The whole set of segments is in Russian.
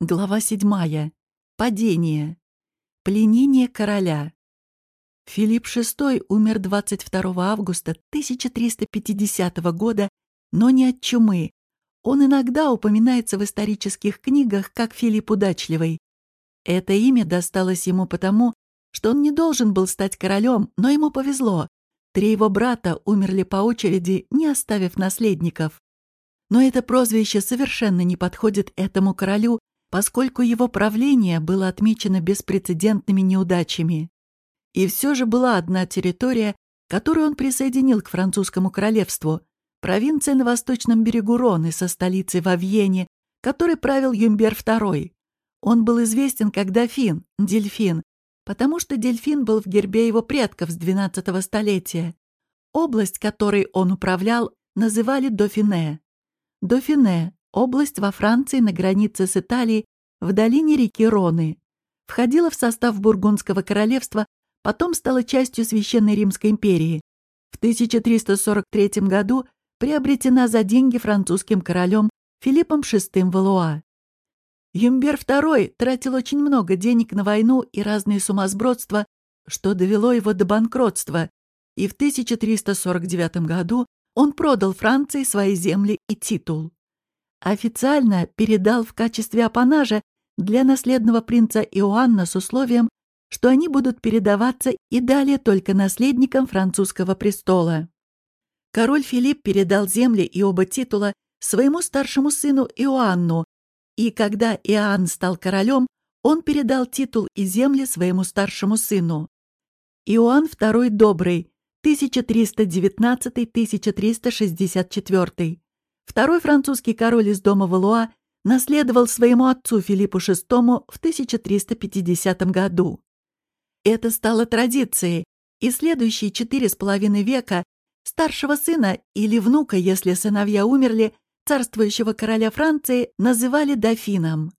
Глава седьмая. Падение. Пленение короля. Филипп VI умер 22 августа 1350 года, но не от чумы. Он иногда упоминается в исторических книгах как Филипп Удачливый. Это имя досталось ему потому, что он не должен был стать королем, но ему повезло. Три его брата умерли по очереди, не оставив наследников. Но это прозвище совершенно не подходит этому королю, поскольку его правление было отмечено беспрецедентными неудачами. И все же была одна территория, которую он присоединил к французскому королевству, провинция на восточном берегу Роны со столицей в Авьене, который правил Юмбер II. Он был известен как дофин, дельфин, потому что дельфин был в гербе его предков с XII столетия. Область, которой он управлял, называли Дофине. Дофине область во Франции на границе с Италией в долине реки Роны. Входила в состав Бургундского королевства, потом стала частью Священной Римской империи. В 1343 году приобретена за деньги французским королем Филиппом VI Валуа. Юмбер II тратил очень много денег на войну и разные сумасбродства, что довело его до банкротства, и в 1349 году он продал Франции свои земли и титул официально передал в качестве апанажа для наследного принца Иоанна с условием, что они будут передаваться и далее только наследникам французского престола. Король Филипп передал земли и оба титула своему старшему сыну Иоанну, и когда Иоанн стал королем, он передал титул и земли своему старшему сыну. Иоанн II Добрый, 1319-1364. Второй французский король из дома Валуа наследовал своему отцу Филиппу VI в 1350 году. Это стало традицией, и следующие четыре с половиной века старшего сына или внука, если сыновья умерли, царствующего короля Франции называли дофином.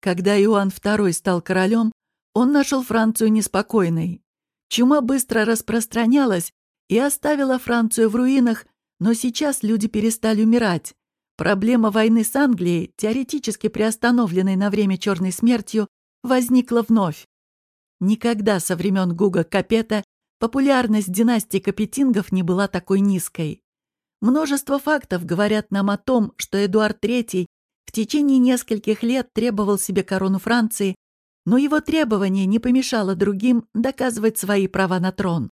Когда Иоанн II стал королем, он нашел Францию неспокойной. Чума быстро распространялась и оставила Францию в руинах, но сейчас люди перестали умирать. Проблема войны с Англией, теоретически приостановленной на время черной смертью, возникла вновь. Никогда со времен Гуга Капета популярность династии Капетингов не была такой низкой. Множество фактов говорят нам о том, что Эдуард III в течение нескольких лет требовал себе корону Франции, но его требование не помешало другим доказывать свои права на трон.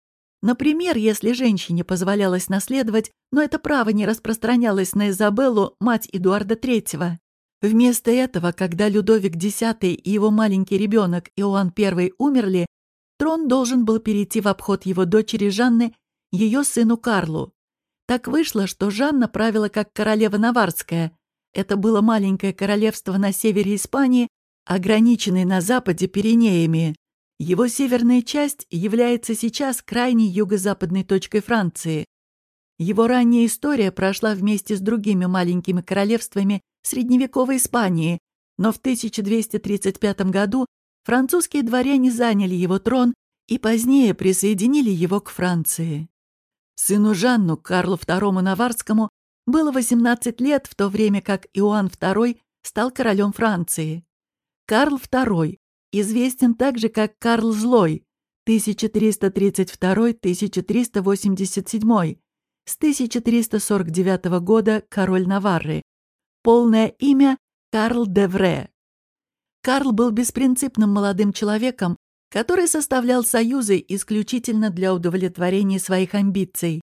Например, если женщине позволялось наследовать, но это право не распространялось на Изабеллу, мать Эдуарда III. Вместо этого, когда Людовик X и его маленький ребенок Иоанн I умерли, трон должен был перейти в обход его дочери Жанны, ее сыну Карлу. Так вышло, что Жанна правила как королева Наварская. Это было маленькое королевство на севере Испании, ограниченное на западе Пиренеями. Его северная часть является сейчас крайней юго-западной точкой Франции. Его ранняя история прошла вместе с другими маленькими королевствами средневековой Испании, но в 1235 году французские дворяне заняли его трон и позднее присоединили его к Франции. Сыну Жанну, Карлу II Наварскому, было 18 лет, в то время как Иоанн II стал королем Франции. Карл II известен также как Карл Злой, 1332-1387, с 1349 года король Наварры. Полное имя Карл Девре. Карл был беспринципным молодым человеком, который составлял союзы исключительно для удовлетворения своих амбиций.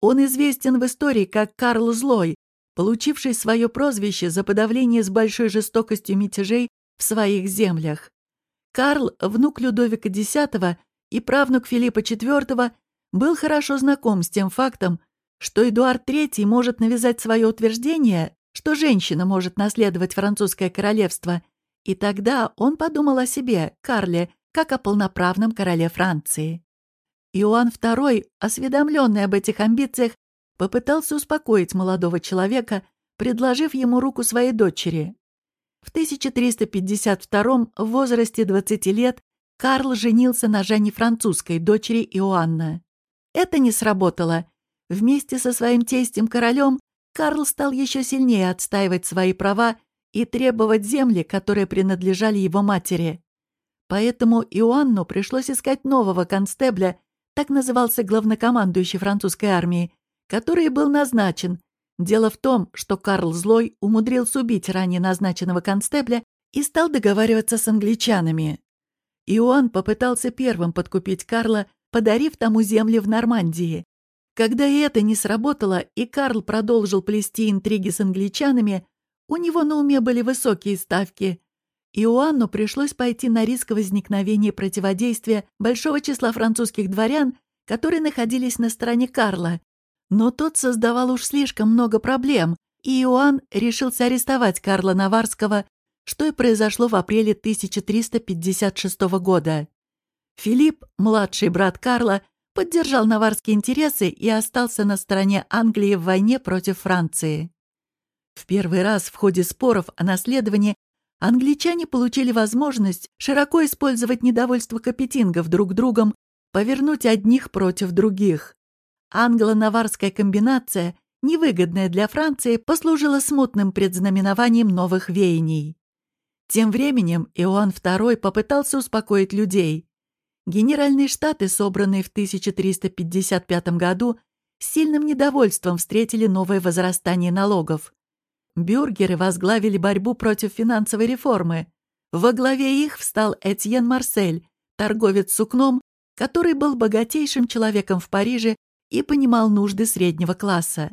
Он известен в истории как Карл Злой, получивший свое прозвище за подавление с большой жестокостью мятежей в своих землях. Карл, внук Людовика X и правнук Филиппа IV, был хорошо знаком с тем фактом, что Эдуард III может навязать свое утверждение, что женщина может наследовать французское королевство, и тогда он подумал о себе, Карле, как о полноправном короле Франции. Иоанн II, осведомленный об этих амбициях, попытался успокоить молодого человека, предложив ему руку своей дочери. В 1352 в возрасте 20 лет Карл женился на Жанне Французской, дочери Иоанна. Это не сработало. Вместе со своим тестем-королем Карл стал еще сильнее отстаивать свои права и требовать земли, которые принадлежали его матери. Поэтому Иоанну пришлось искать нового констебля, так назывался главнокомандующий французской армии, который был назначен. Дело в том, что Карл Злой умудрился убить ранее назначенного констебля и стал договариваться с англичанами. Иоанн попытался первым подкупить Карла, подарив тому земли в Нормандии. Когда и это не сработало, и Карл продолжил плести интриги с англичанами, у него на уме были высокие ставки. Иоанну пришлось пойти на риск возникновения противодействия большого числа французских дворян, которые находились на стороне Карла. Но тот создавал уж слишком много проблем, и Иоанн решился арестовать Карла Наварского, что и произошло в апреле 1356 года. Филипп, младший брат Карла, поддержал наварские интересы и остался на стороне Англии в войне против Франции. В первый раз в ходе споров о наследовании англичане получили возможность широко использовать недовольство капетингов друг другом, повернуть одних против других. Англо-наварская комбинация, невыгодная для Франции, послужила смутным предзнаменованием новых веяний. Тем временем Иоанн II попытался успокоить людей. Генеральные штаты, собранные в 1355 году, с сильным недовольством встретили новое возрастание налогов. Бюргеры возглавили борьбу против финансовой реформы. Во главе их встал Этьен Марсель, торговец сукном, который был богатейшим человеком в Париже и понимал нужды среднего класса.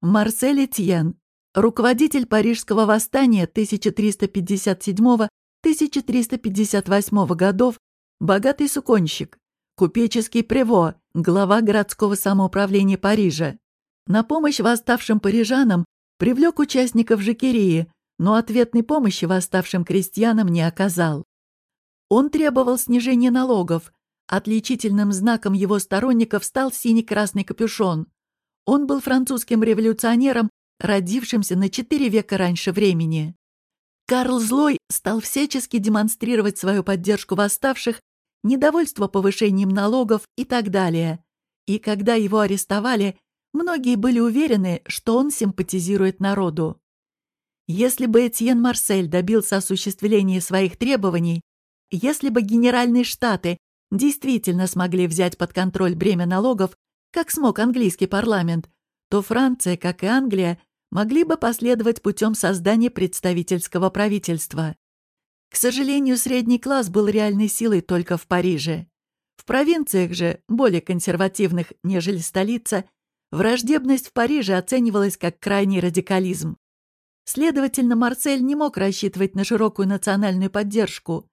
Марсель Этьен, руководитель Парижского восстания 1357-1358 годов, богатый суконщик, купеческий прево, глава городского самоуправления Парижа. На помощь восставшим парижанам Привлек участников Жекерии, но ответной помощи восставшим крестьянам не оказал. Он требовал снижения налогов. Отличительным знаком его сторонников стал синий-красный капюшон. Он был французским революционером, родившимся на четыре века раньше времени. Карл Злой стал всячески демонстрировать свою поддержку восставших, недовольство повышением налогов и так далее. И когда его арестовали, Многие были уверены, что он симпатизирует народу. Если бы Этьен Марсель добился осуществления своих требований, если бы Генеральные Штаты действительно смогли взять под контроль бремя налогов, как смог английский парламент, то Франция, как и Англия, могли бы последовать путем создания представительского правительства. К сожалению, средний класс был реальной силой только в Париже. В провинциях же, более консервативных, нежели столица, Враждебность в Париже оценивалась как крайний радикализм. Следовательно, Марсель не мог рассчитывать на широкую национальную поддержку.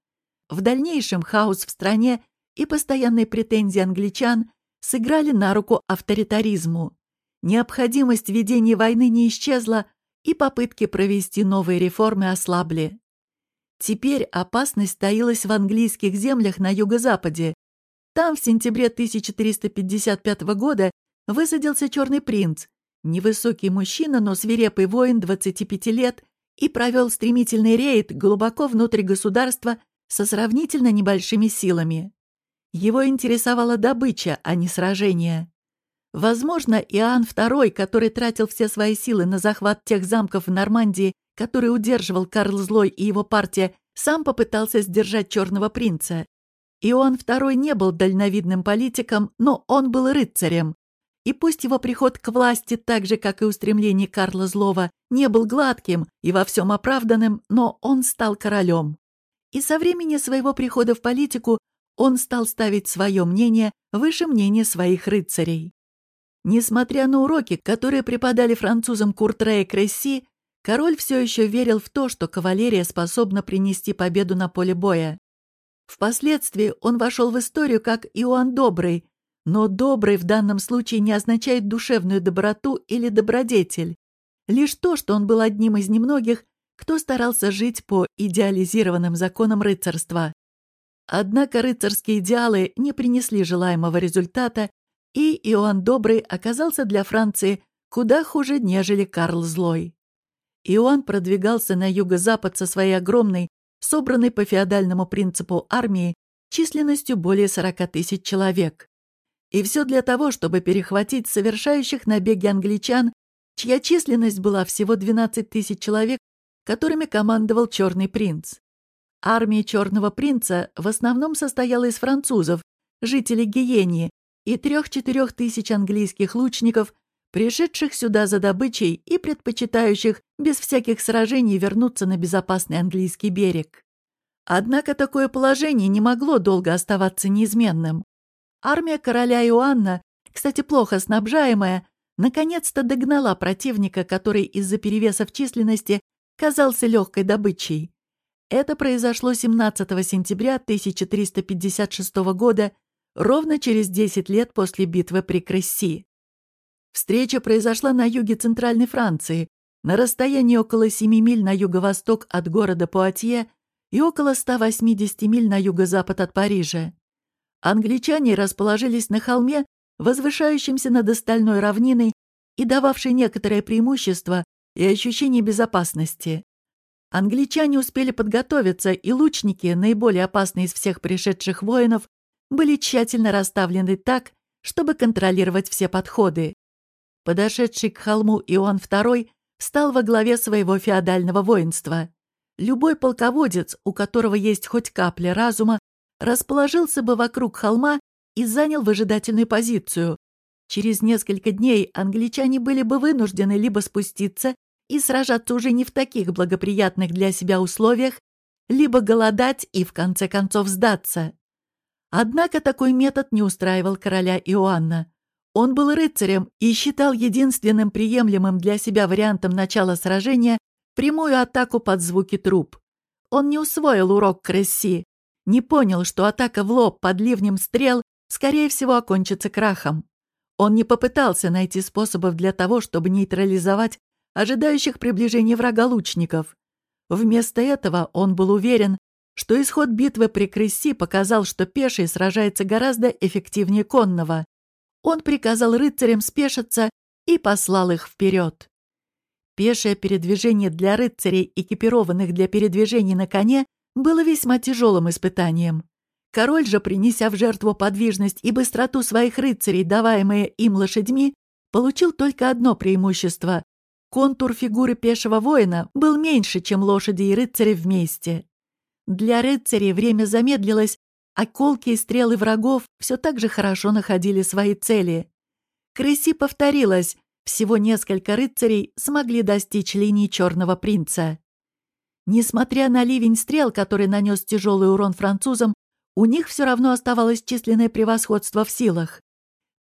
В дальнейшем хаос в стране и постоянные претензии англичан сыграли на руку авторитаризму. Необходимость ведения войны не исчезла, и попытки провести новые реформы ослабли. Теперь опасность таилась в английских землях на юго-западе. Там в сентябре 1355 года высадился черный принц, невысокий мужчина, но свирепый воин 25 лет, и провел стремительный рейд глубоко внутрь государства со сравнительно небольшими силами. Его интересовала добыча, а не сражение. Возможно, Иоанн II, который тратил все свои силы на захват тех замков в Нормандии, которые удерживал Карл Злой и его партия, сам попытался сдержать Черного принца. Иоанн II не был дальновидным политиком, но он был рыцарем. И пусть его приход к власти, так же, как и устремление Карла Злого, не был гладким и во всем оправданным, но он стал королем. И со времени своего прихода в политику он стал ставить свое мнение выше мнения своих рыцарей. Несмотря на уроки, которые преподали французам Куртре и Кресси, король все еще верил в то, что кавалерия способна принести победу на поле боя. Впоследствии он вошел в историю как Иоанн Добрый, но добрый в данном случае не означает душевную доброту или добродетель. Лишь то, что он был одним из немногих, кто старался жить по идеализированным законам рыцарства. Однако рыцарские идеалы не принесли желаемого результата, и Иоанн Добрый оказался для Франции куда хуже, нежели Карл Злой. Иоанн продвигался на юго-запад со своей огромной, собранной по феодальному принципу армией, численностью более 40 тысяч человек. И все для того, чтобы перехватить совершающих набеги англичан, чья численность была всего 12 тысяч человек, которыми командовал Черный принц. Армия Черного принца в основном состояла из французов, жителей Гиении, и трех-четырех тысяч английских лучников, пришедших сюда за добычей и предпочитающих без всяких сражений вернуться на безопасный английский берег. Однако такое положение не могло долго оставаться неизменным. Армия короля Иоанна, кстати, плохо снабжаемая, наконец-то догнала противника, который из-за перевеса в численности казался легкой добычей. Это произошло 17 сентября 1356 года, ровно через 10 лет после битвы при Кресси. Встреча произошла на юге Центральной Франции, на расстоянии около 7 миль на юго-восток от города Пуатье и около 180 миль на юго-запад от Парижа. Англичане расположились на холме, возвышающемся над остальной равниной и дававшей некоторое преимущество и ощущение безопасности. Англичане успели подготовиться, и лучники, наиболее опасные из всех пришедших воинов, были тщательно расставлены так, чтобы контролировать все подходы. Подошедший к холму Иоанн II встал во главе своего феодального воинства. Любой полководец, у которого есть хоть капля разума, расположился бы вокруг холма и занял выжидательную позицию. Через несколько дней англичане были бы вынуждены либо спуститься и сражаться уже не в таких благоприятных для себя условиях, либо голодать и в конце концов сдаться. Однако такой метод не устраивал короля Иоанна. Он был рыцарем и считал единственным приемлемым для себя вариантом начала сражения прямую атаку под звуки труб. Он не усвоил урок Кресси, не понял, что атака в лоб под ливнем стрел скорее всего окончится крахом. Он не попытался найти способов для того, чтобы нейтрализовать ожидающих приближения врага лучников. Вместо этого он был уверен, что исход битвы при Кресси показал, что пеший сражается гораздо эффективнее конного. Он приказал рыцарям спешиться и послал их вперед. Пешее передвижение для рыцарей, экипированных для передвижения на коне, было весьма тяжелым испытанием. Король же, принеся в жертву подвижность и быстроту своих рыцарей, даваемые им лошадьми, получил только одно преимущество Контур фигуры пешего воина был меньше, чем лошади и рыцари вместе. Для рыцарей время замедлилось, а колки и стрелы врагов все так же хорошо находили свои цели. Крыси повторилось, всего несколько рыцарей смогли достичь линии Черного принца. Несмотря на ливень стрел, который нанес тяжелый урон французам, у них все равно оставалось численное превосходство в силах.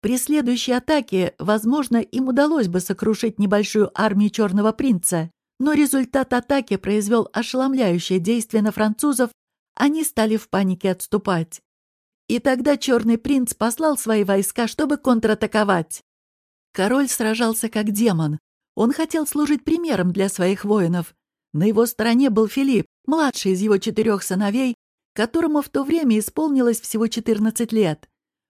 При следующей атаке, возможно, им удалось бы сокрушить небольшую армию Черного принца, но результат атаки произвел ошеломляющее действие на французов, они стали в панике отступать. И тогда Черный принц послал свои войска, чтобы контратаковать. Король сражался как демон. Он хотел служить примером для своих воинов. На его стороне был Филипп, младший из его четырех сыновей, которому в то время исполнилось всего 14 лет.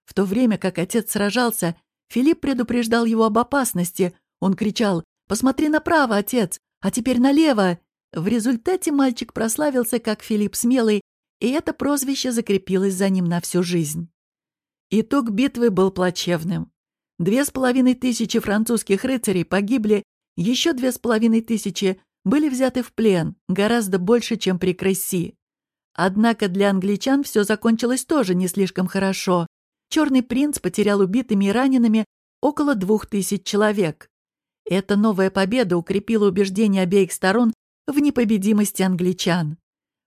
В то время как отец сражался, Филипп предупреждал его об опасности. Он кричал «Посмотри направо, отец, а теперь налево!» В результате мальчик прославился как Филипп Смелый, и это прозвище закрепилось за ним на всю жизнь. Итог битвы был плачевным. Две с половиной тысячи французских рыцарей погибли, еще две с половиной тысячи были взяты в плен, гораздо больше, чем при Кресси. Однако для англичан все закончилось тоже не слишком хорошо. Черный принц потерял убитыми и ранеными около двух тысяч человек. Эта новая победа укрепила убеждение обеих сторон в непобедимости англичан.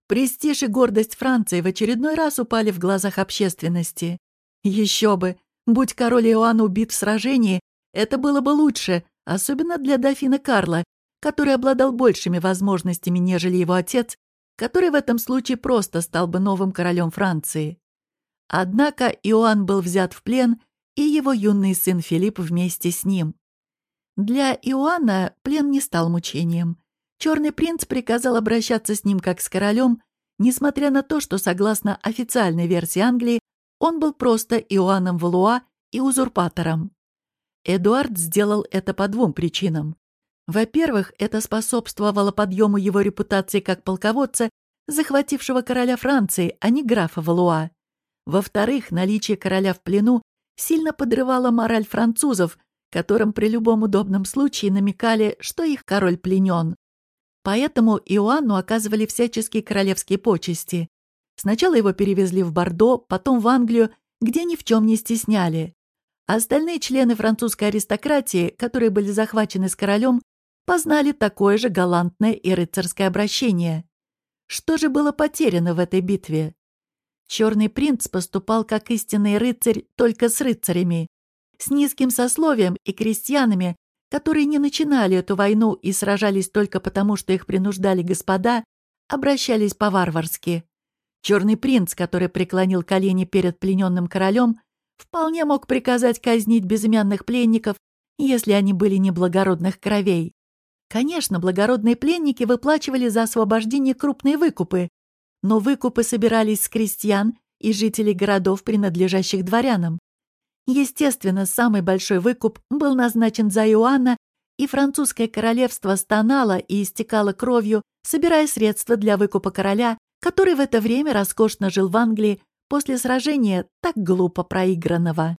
Престиж и гордость Франции в очередной раз упали в глазах общественности. Еще бы! Будь король Иоанн убит в сражении, это было бы лучше, особенно для дофина Карла, который обладал большими возможностями, нежели его отец, который в этом случае просто стал бы новым королем Франции. Однако Иоанн был взят в плен, и его юный сын Филипп вместе с ним. Для Иоанна плен не стал мучением. Черный принц приказал обращаться с ним как с королем, несмотря на то, что, согласно официальной версии Англии, он был просто Иоанном Валуа и узурпатором. Эдуард сделал это по двум причинам. Во-первых, это способствовало подъему его репутации как полководца, захватившего короля Франции, а не графа Валуа. Во-вторых, наличие короля в плену сильно подрывало мораль французов, которым при любом удобном случае намекали, что их король пленен. Поэтому Иоанну оказывали всяческие королевские почести. Сначала его перевезли в Бордо, потом в Англию, где ни в чем не стесняли. Остальные члены французской аристократии, которые были захвачены с королем, познали такое же галантное и рыцарское обращение. Что же было потеряно в этой битве? Черный принц поступал как истинный рыцарь только с рыцарями, с низким сословием и крестьянами, которые не начинали эту войну и сражались только потому, что их принуждали господа, обращались по-варварски. Черный принц, который преклонил колени перед плененным королем, вполне мог приказать казнить безымянных пленников, если они были неблагородных кровей. Конечно, благородные пленники выплачивали за освобождение крупные выкупы, но выкупы собирались с крестьян и жителей городов, принадлежащих дворянам. Естественно, самый большой выкуп был назначен за Иоанна, и французское королевство стонало и истекало кровью, собирая средства для выкупа короля, который в это время роскошно жил в Англии после сражения так глупо проигранного.